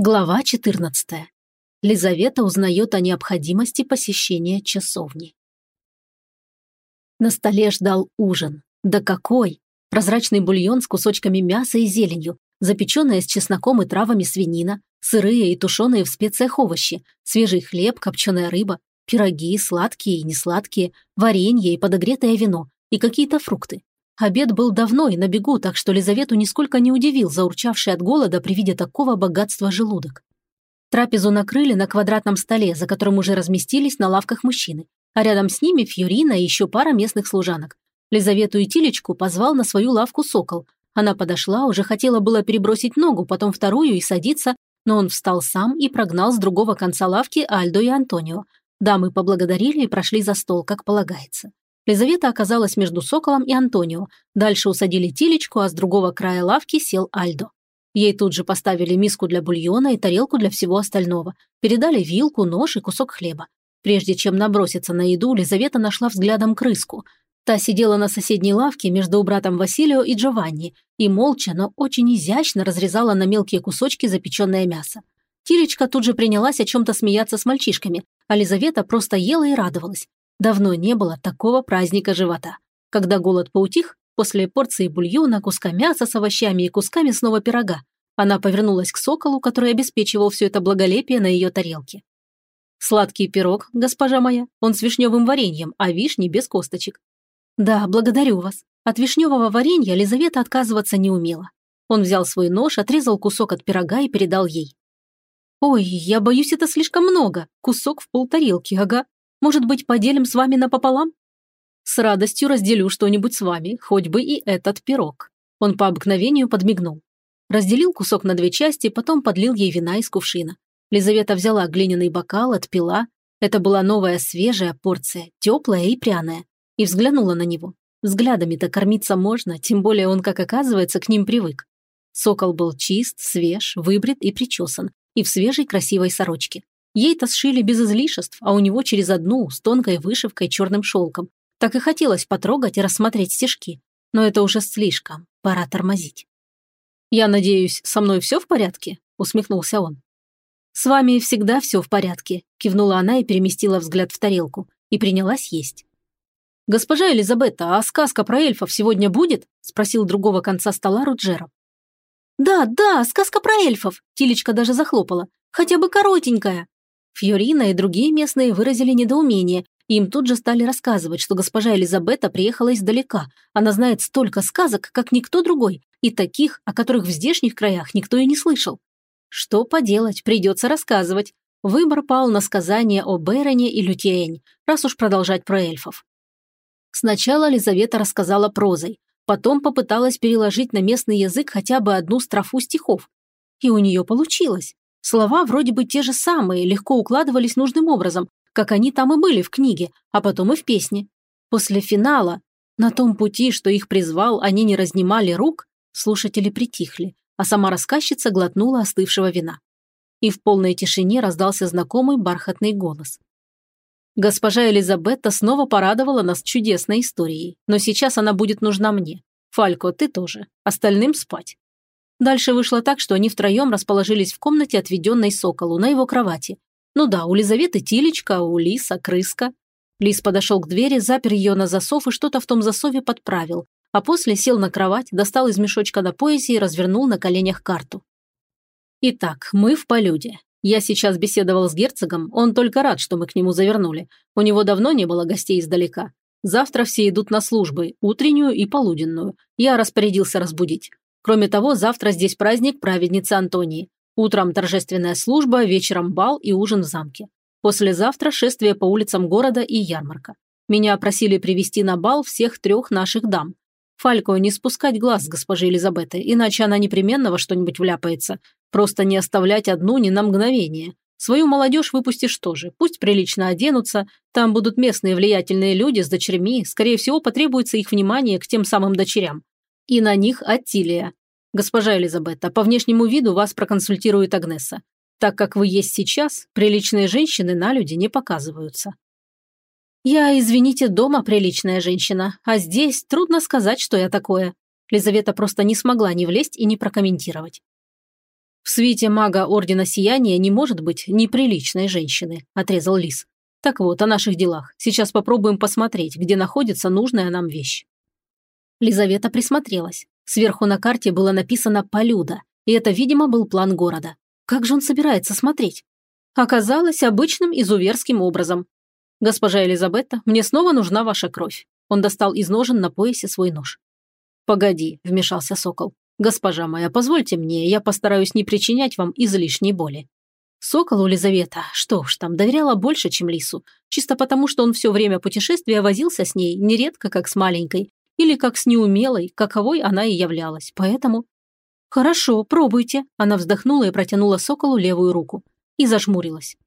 Глава 14. Лизавета узнает о необходимости посещения часовни. На столе ждал ужин. Да какой! Прозрачный бульон с кусочками мяса и зеленью, запеченная с чесноком и травами свинина, сырые и тушеные в специях овощи, свежий хлеб, копченая рыба, пироги, сладкие и несладкие, варенье и подогретое вино, и какие-то фрукты. Обед был давно и на бегу, так что Лизавету нисколько не удивил заурчавший от голода при виде такого богатства желудок. Трапезу накрыли на квадратном столе, за которым уже разместились на лавках мужчины, а рядом с ними Фьюрина и еще пара местных служанок. Лизавету и Тилечку позвал на свою лавку сокол. Она подошла, уже хотела было перебросить ногу, потом вторую и садиться, но он встал сам и прогнал с другого конца лавки Альдо и Антонио. Дамы поблагодарили и прошли за стол, как полагается. Лизавета оказалась между Соколом и Антонио. Дальше усадили Тилечку, а с другого края лавки сел Альдо. Ей тут же поставили миску для бульона и тарелку для всего остального. Передали вилку, нож и кусок хлеба. Прежде чем наброситься на еду, Лизавета нашла взглядом крыску. Та сидела на соседней лавке между братом Василио и Джованни и молча, но очень изящно разрезала на мелкие кусочки запеченное мясо. Тилечка тут же принялась о чем-то смеяться с мальчишками, а Лизавета просто ела и радовалась. Давно не было такого праздника живота. Когда голод поутих, после порции бульона, куска мяса с овощами и кусками снова пирога, она повернулась к соколу, который обеспечивал все это благолепие на ее тарелке. «Сладкий пирог, госпожа моя, он с вишневым вареньем, а вишни без косточек». «Да, благодарю вас. От вишневого варенья Лизавета отказываться не умела». Он взял свой нож, отрезал кусок от пирога и передал ей. «Ой, я боюсь, это слишком много. Кусок в полтарелки, ага. Может быть, поделим с вами напополам?» «С радостью разделю что-нибудь с вами, хоть бы и этот пирог». Он по обыкновению подмигнул. Разделил кусок на две части, потом подлил ей вина из кувшина. Лизавета взяла глиняный бокал, отпила. Это была новая свежая порция, теплая и пряная. И взглянула на него. Взглядами-то кормиться можно, тем более он, как оказывается, к ним привык. Сокол был чист, свеж, выбрит и причесан, и в свежей красивой сорочке. Ей-то сшили без излишеств, а у него через одну, с тонкой вышивкой черным шелком. Так и хотелось потрогать и рассмотреть стежки. Но это уже слишком, пора тормозить. «Я надеюсь, со мной все в порядке?» – усмехнулся он. «С вами всегда все в порядке», – кивнула она и переместила взгляд в тарелку. И принялась есть. «Госпожа Элизабетта, а сказка про эльфов сегодня будет?» – спросил другого конца стола Руджера. «Да, да, сказка про эльфов!» – Тилечка даже захлопала. «Хотя бы коротенькая!» Фьорина и другие местные выразили недоумение, им тут же стали рассказывать, что госпожа Элизабета приехала издалека. Она знает столько сказок, как никто другой, и таких, о которых в здешних краях никто и не слышал. Что поделать, придется рассказывать. Выбор пал на сказание о Бероне и Лютиэнь, раз уж продолжать про эльфов. Сначала Лизавета рассказала прозой, потом попыталась переложить на местный язык хотя бы одну строфу стихов. И у нее получилось. Слова вроде бы те же самые, легко укладывались нужным образом, как они там и были в книге, а потом и в песне. После финала, на том пути, что их призвал, они не разнимали рук, слушатели притихли, а сама рассказчица глотнула остывшего вина. И в полной тишине раздался знакомый бархатный голос. Госпожа Элизабетта снова порадовала нас чудесной историей, но сейчас она будет нужна мне. Фалько, ты тоже. Остальным спать. Дальше вышло так, что они втроем расположились в комнате, отведенной Соколу, на его кровати. Ну да, у Лизаветы Тилечка, а у Лиса крыска. Лис подошел к двери, запер ее на засов и что-то в том засове подправил, а после сел на кровать, достал из мешочка на поясе и развернул на коленях карту. Итак, мы в полюде. Я сейчас беседовал с герцогом, он только рад, что мы к нему завернули. У него давно не было гостей издалека. Завтра все идут на службы, утреннюю и полуденную. Я распорядился разбудить. Кроме того, завтра здесь праздник праведницы Антонии. Утром торжественная служба, вечером бал и ужин в замке. Послезавтра шествие по улицам города и ярмарка. Меня просили привести на бал всех трех наших дам. Фалько не спускать глаз с госпожи Елизабеты, иначе она непременно во что-нибудь вляпается. Просто не оставлять одну ни на мгновение. Свою молодежь выпустишь тоже. Пусть прилично оденутся. Там будут местные влиятельные люди с дочерьми. Скорее всего, потребуется их внимание к тем самым дочерям. И на них Аттилия. Госпожа Элизабетта, по внешнему виду вас проконсультирует Агнеса. Так как вы есть сейчас, приличные женщины на люди не показываются. Я, извините, дома приличная женщина, а здесь трудно сказать, что я такое. Лизавета просто не смогла не влезть и не прокомментировать. «В свете мага Ордена Сияния не может быть неприличной женщины», – отрезал Лис. «Так вот, о наших делах. Сейчас попробуем посмотреть, где находится нужная нам вещь». Лизавета присмотрелась. Сверху на карте было написано «Полюда», и это, видимо, был план города. Как же он собирается смотреть? Оказалось обычным изуверским образом. «Госпожа Элизабетта, мне снова нужна ваша кровь». Он достал из ножен на поясе свой нож. «Погоди», – вмешался Сокол. «Госпожа моя, позвольте мне, я постараюсь не причинять вам излишней боли». Соколу Лизавета, что ж там, доверяла больше, чем Лису, чисто потому, что он все время путешествия возился с ней, нередко как с маленькой, или как с неумелой, каковой она и являлась, поэтому... «Хорошо, пробуйте», – она вздохнула и протянула Соколу левую руку. И зажмурилась.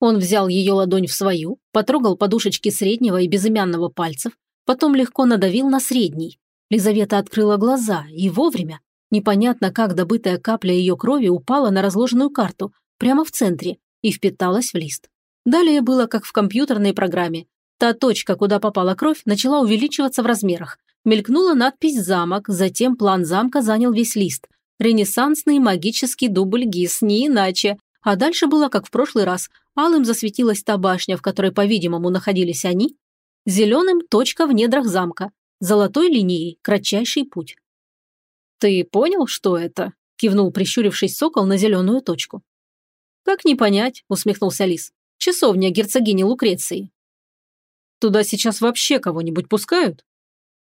Он взял ее ладонь в свою, потрогал подушечки среднего и безымянного пальцев, потом легко надавил на средний, Лизавета открыла глаза, и вовремя. Непонятно, как добытая капля ее крови упала на разложенную карту, прямо в центре, и впиталась в лист. Далее было как в компьютерной программе. Та точка, куда попала кровь, начала увеличиваться в размерах. Мелькнула надпись «Замок», затем план замка занял весь лист. Ренессансный магический дубль ГИС, не иначе. А дальше было, как в прошлый раз. Алым засветилась та башня, в которой, по-видимому, находились они. Зеленым – точка в недрах замка золотой линией кратчайший путь. «Ты понял, что это?» – кивнул прищурившись сокол на зеленую точку. «Как не понять?» – усмехнулся лис. «Часовня герцогини Лукреции». «Туда сейчас вообще кого-нибудь пускают?»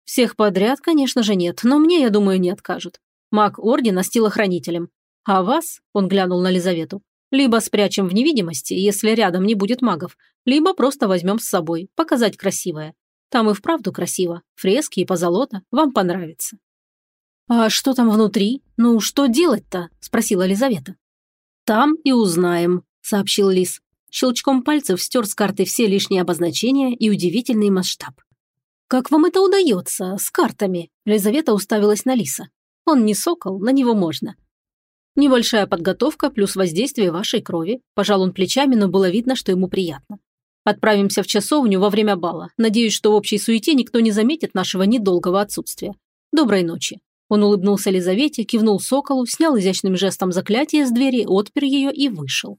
«Всех подряд, конечно же, нет, но мне, я думаю, не откажут. Маг Ордена с телохранителем. А вас, – он глянул на Лизавету, – либо спрячем в невидимости, если рядом не будет магов, либо просто возьмем с собой, показать красивое. Там и вправду красиво. Фрески и позолота. Вам понравится». «А что там внутри? Ну, что делать-то?» – спросила Лизавета. «Там и узнаем», – сообщил Лис. Щелчком пальцев стер с карты все лишние обозначения и удивительный масштаб. «Как вам это удается, с картами?» Лизавета уставилась на Лиса. «Он не сокол, на него можно». «Небольшая подготовка плюс воздействие вашей крови». Пожал он плечами, но было видно, что ему приятно. Отправимся в часовню во время бала. Надеюсь, что в общей суете никто не заметит нашего недолгого отсутствия. Доброй ночи». Он улыбнулся Лизавете, кивнул соколу, снял изящным жестом заклятие с двери, отпер ее и вышел.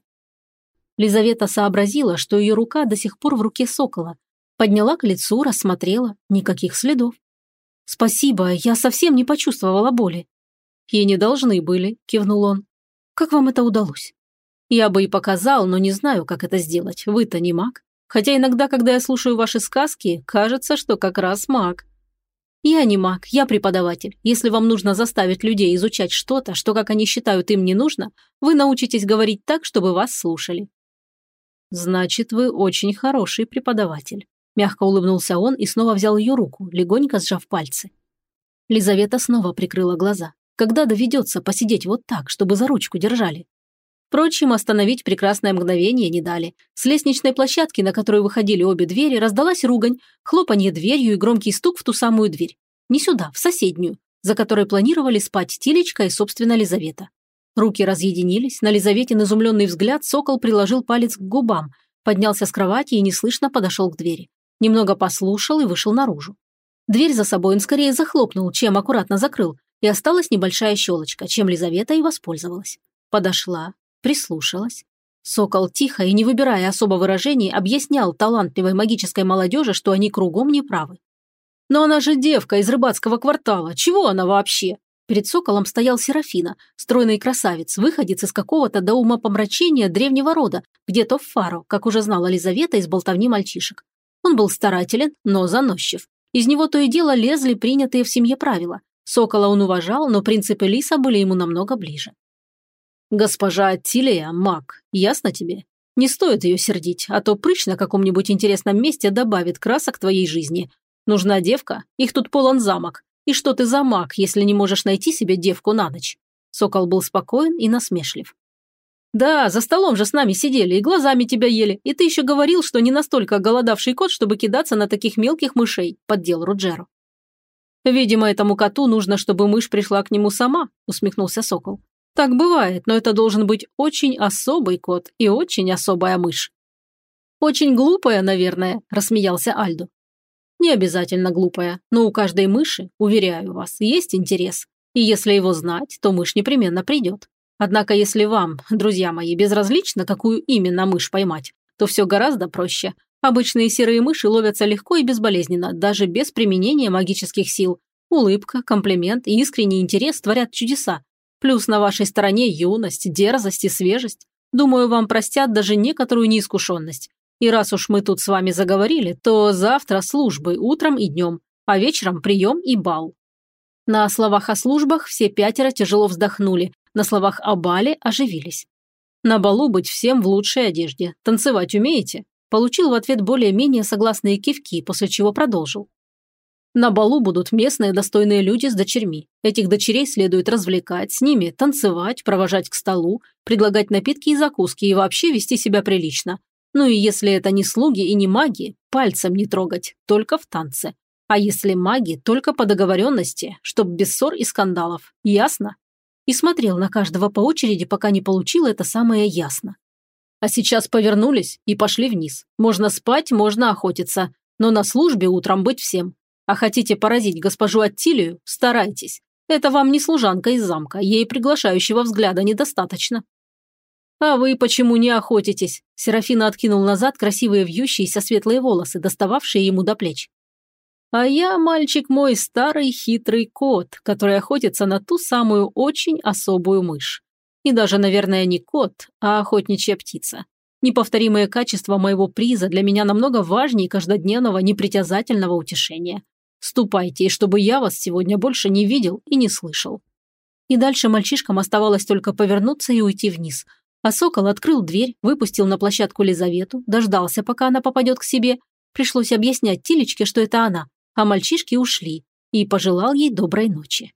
Лизавета сообразила, что ее рука до сих пор в руке сокола. Подняла к лицу, рассмотрела. Никаких следов. «Спасибо, я совсем не почувствовала боли». «И не должны были», – кивнул он. «Как вам это удалось?» «Я бы и показал, но не знаю, как это сделать. Вы-то не маг». Хотя иногда, когда я слушаю ваши сказки, кажется, что как раз маг. Я не маг, я преподаватель. Если вам нужно заставить людей изучать что-то, что, как они считают, им не нужно, вы научитесь говорить так, чтобы вас слушали. Значит, вы очень хороший преподаватель. Мягко улыбнулся он и снова взял ее руку, легонько сжав пальцы. Лизавета снова прикрыла глаза. Когда доведется посидеть вот так, чтобы за ручку держали? Впрочем, остановить прекрасное мгновение не дали. С лестничной площадки, на которую выходили обе двери, раздалась ругань, хлопанье дверью и громкий стук в ту самую дверь. Не сюда, в соседнюю, за которой планировали спать Тилечка и, собственно, Лизавета. Руки разъединились, на Лизаветин изумленный взгляд сокол приложил палец к губам, поднялся с кровати и неслышно подошел к двери. Немного послушал и вышел наружу. Дверь за собой он скорее захлопнул, чем аккуратно закрыл, и осталась небольшая щелочка, чем Лизавета и воспользовалась. Подошла, Прислушалась. Сокол тихо и не выбирая особо выражений объяснял талантливой магической молодежи, что они кругом неправы. «Но она же девка из рыбацкого квартала. Чего она вообще?» Перед соколом стоял Серафина, стройный красавец, выходец из какого-то до ума помрачения древнего рода, где-то в Фаро, как уже знала Лизавета из болтовни мальчишек. Он был старателен, но заносчив. Из него то и дело лезли принятые в семье правила. Сокола он уважал, но принципы Лиса были ему намного ближе. «Госпожа Аттилия – маг, ясно тебе? Не стоит ее сердить, а то прыщ на каком-нибудь интересном месте добавит красок твоей жизни. Нужна девка? Их тут полон замок. И что ты за маг, если не можешь найти себе девку на ночь?» Сокол был спокоен и насмешлив. «Да, за столом же с нами сидели и глазами тебя ели, и ты еще говорил, что не настолько голодавший кот, чтобы кидаться на таких мелких мышей», – поддел Руджеро. «Видимо, этому коту нужно, чтобы мышь пришла к нему сама», – усмехнулся Сокол. Так бывает, но это должен быть очень особый кот и очень особая мышь. Очень глупая, наверное, рассмеялся Альдо. Не обязательно глупая, но у каждой мыши, уверяю вас, есть интерес. И если его знать, то мышь непременно придет. Однако если вам, друзья мои, безразлично, какую именно мышь поймать, то все гораздо проще. Обычные серые мыши ловятся легко и безболезненно, даже без применения магических сил. Улыбка, комплимент и искренний интерес творят чудеса. Плюс на вашей стороне юность, дерзость и свежесть. Думаю, вам простят даже некоторую неискушенность. И раз уж мы тут с вами заговорили, то завтра службы утром и днем, а вечером прием и бал. На словах о службах все пятеро тяжело вздохнули, на словах о бале оживились. На балу быть всем в лучшей одежде. Танцевать умеете? Получил в ответ более-менее согласные кивки, после чего продолжил. На балу будут местные достойные люди с дочерьми. Этих дочерей следует развлекать, с ними танцевать, провожать к столу, предлагать напитки и закуски и вообще вести себя прилично. Ну и если это не слуги и не маги, пальцем не трогать, только в танце. А если маги, только по договоренности, чтоб без ссор и скандалов. Ясно? И смотрел на каждого по очереди, пока не получил это самое ясно. А сейчас повернулись и пошли вниз. Можно спать, можно охотиться, но на службе утром быть всем. А хотите поразить госпожу Аттилию – старайтесь. Это вам не служанка из замка, ей приглашающего взгляда недостаточно. «А вы почему не охотитесь?» Серафина откинул назад красивые вьющиеся светлые волосы, достававшие ему до плеч. «А я, мальчик мой, старый хитрый кот, который охотится на ту самую очень особую мышь. И даже, наверное, не кот, а охотничья птица. Неповторимые качества моего приза для меня намного важнее каждодневного непритязательного утешения. Ступайте, чтобы я вас сегодня больше не видел и не слышал». И дальше мальчишкам оставалось только повернуться и уйти вниз. А сокол открыл дверь, выпустил на площадку Лизавету, дождался, пока она попадет к себе. Пришлось объяснять Тилечке, что это она, а мальчишки ушли, и пожелал ей доброй ночи.